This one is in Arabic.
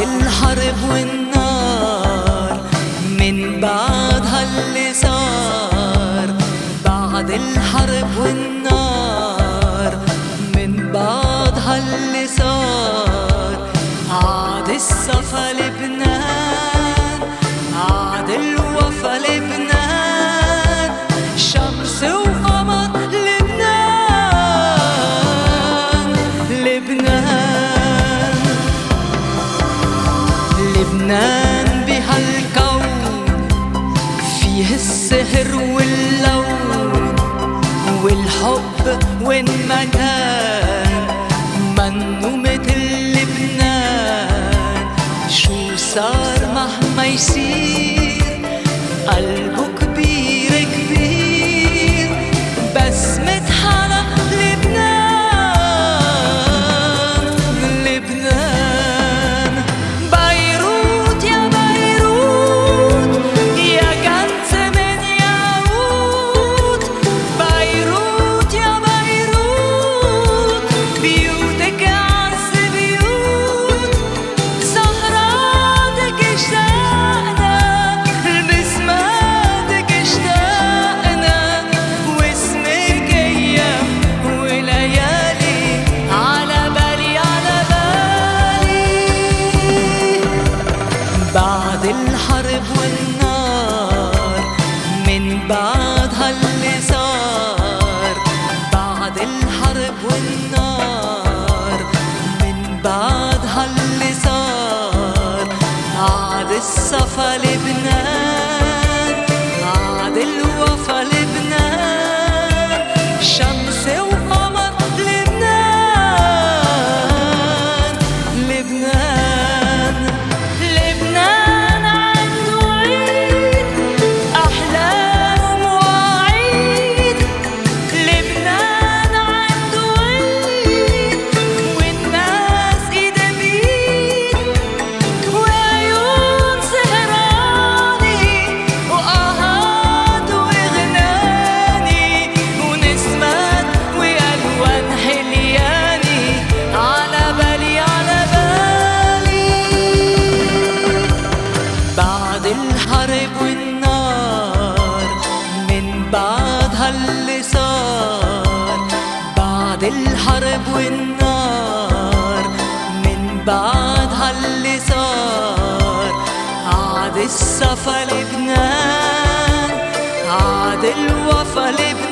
بعد الحرب والنار من بعدها اللي صار بعد الحرب والنار من بعدها اللي صار عاد الصفا لبنان لبنان بهالكون فيه السهر واللون والحب وين بعد الحرب والنار من بعدها اللي صار بعد الحرب والنار من بعدها اللي صار عاد الصفا لبنان عاد الوفا لبنان اللي صار بعد الحرب والنار من بعد هاللي صار عاد الصفا لبنان عاد الوفا لبنان